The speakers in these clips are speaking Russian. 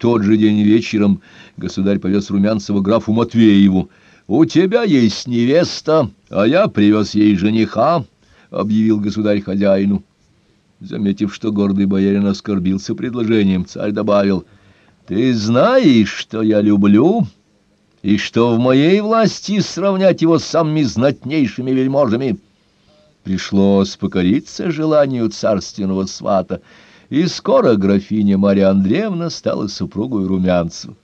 тот же день вечером государь повез Румянцева графу Матвееву. «У тебя есть невеста, а я привез ей жениха», — объявил государь хозяину. Заметив, что гордый боярин оскорбился предложением, царь добавил, «Ты знаешь, что я люблю, и что в моей власти сравнять его с самыми знатнейшими вельможами». Пришлось покориться желанию царственного свата, и скоро графиня Марья Андреевна стала супругой Румянцева.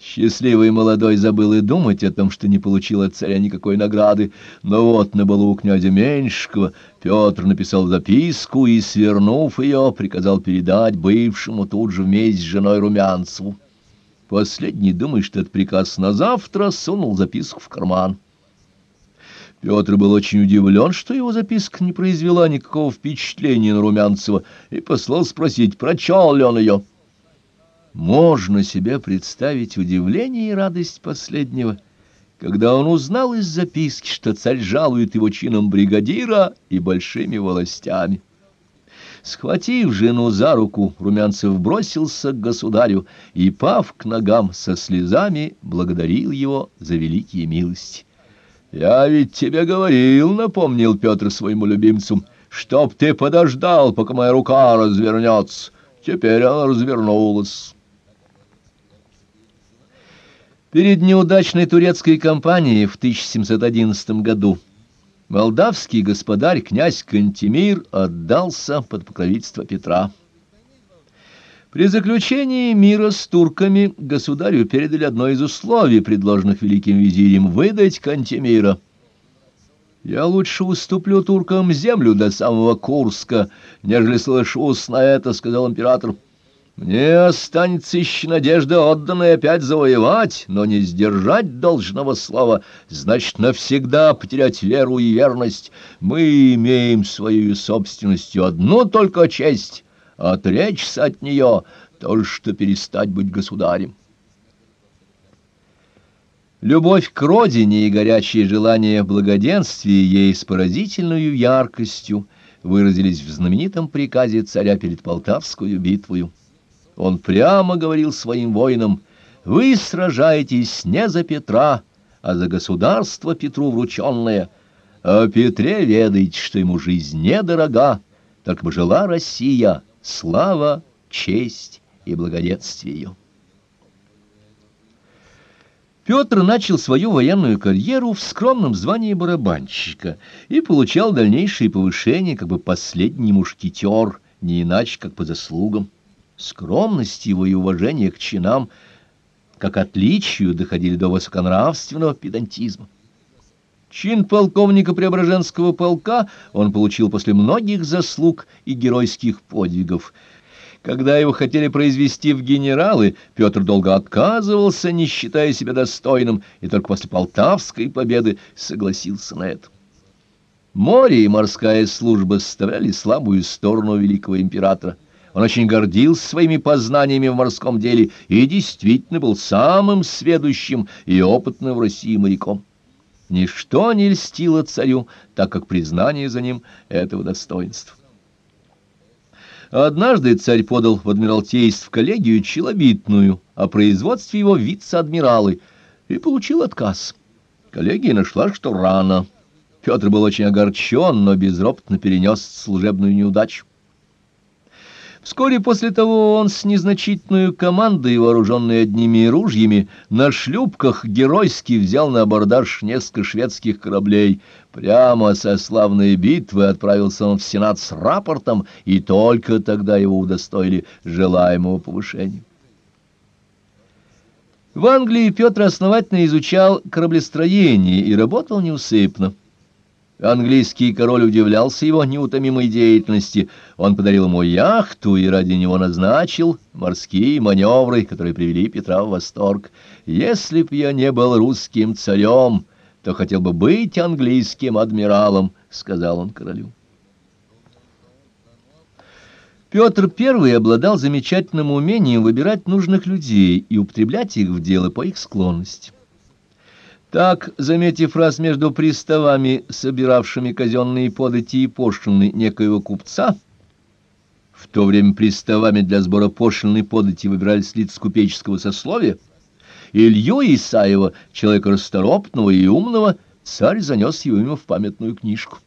Счастливый молодой забыл и думать о том, что не получил от царя никакой награды, но вот на балу у князя Меньшикова Петр написал записку и, свернув ее, приказал передать бывшему тут же вместе с женой Румянцеву. Последний, думая, что это приказ на завтра, сунул записку в карман. Петр был очень удивлен, что его записка не произвела никакого впечатления на Румянцева, и послал спросить, прочел ли он ее. Можно себе представить удивление и радость последнего, когда он узнал из записки, что царь жалует его чином бригадира и большими властями. Схватив жену за руку, Румянцев бросился к государю и, пав к ногам со слезами, благодарил его за великие милости. «Я ведь тебе говорил, — напомнил Петр своему любимцу, — чтоб ты подождал, пока моя рука развернется. Теперь она развернулась». Перед неудачной турецкой кампанией в 1711 году молдавский господарь князь Кантемир отдался под покровительство Петра. При заключении мира с турками государю передали одно из условий, предложенных великим визирем, выдать Кантемира. «Я лучше уступлю туркам землю до самого Курска, нежели слышусь на это», — сказал император. Мне останется еще надежда отданная опять завоевать, но не сдержать должного слова, значит, навсегда потерять веру и верность. Мы имеем своей собственностью одну только честь, отречься от нее, то что перестать быть государем. Любовь к родине и горячее желание благоденствия ей с поразительной яркостью выразились в знаменитом приказе царя перед Полтавскую битвою. Он прямо говорил своим воинам, «Вы сражаетесь не за Петра, а за государство Петру врученное. О Петре ведайте, что ему жизнь недорога, так бы жила Россия, слава, честь и благоденствие ее». Петр начал свою военную карьеру в скромном звании барабанщика и получал дальнейшие повышения как бы последний мушкетер, не иначе, как по заслугам. Скромность его и уважение к чинам, как отличию, доходили до высоконравственного педантизма. Чин полковника Преображенского полка он получил после многих заслуг и геройских подвигов. Когда его хотели произвести в генералы, Петр долго отказывался, не считая себя достойным, и только после Полтавской победы согласился на это. Море и морская служба составляли слабую сторону великого императора. Он очень гордился своими познаниями в морском деле и действительно был самым сведущим и опытным в России моряком. Ничто не льстило царю, так как признание за ним этого достоинства. Однажды царь подал в Адмиралтейств коллегию челобитную о производстве его вице-адмиралы и получил отказ. Коллегия нашла, что рано. Петр был очень огорчен, но безропотно перенес служебную неудачу. Вскоре после того он с незначительной командой, вооруженной одними ружьями, на шлюпках геройски взял на абордаж несколько шведских кораблей. Прямо со славной битвы отправился он в Сенат с рапортом, и только тогда его удостоили желаемого повышения. В Англии Петр основательно изучал кораблестроение и работал неусыпно. Английский король удивлялся его неутомимой деятельности. Он подарил ему яхту и ради него назначил морские маневры, которые привели Петра в восторг. «Если б я не был русским царем, то хотел бы быть английским адмиралом», — сказал он королю. Петр I обладал замечательным умением выбирать нужных людей и употреблять их в дело по их склонности. Так, заметив раз между приставами, собиравшими казенные подати и пошлины некоего купца, в то время приставами для сбора пошлины подати выбирались лиц купеческого сословия. Илью Исаева, человека расторопного и умного, царь занес его имя в памятную книжку.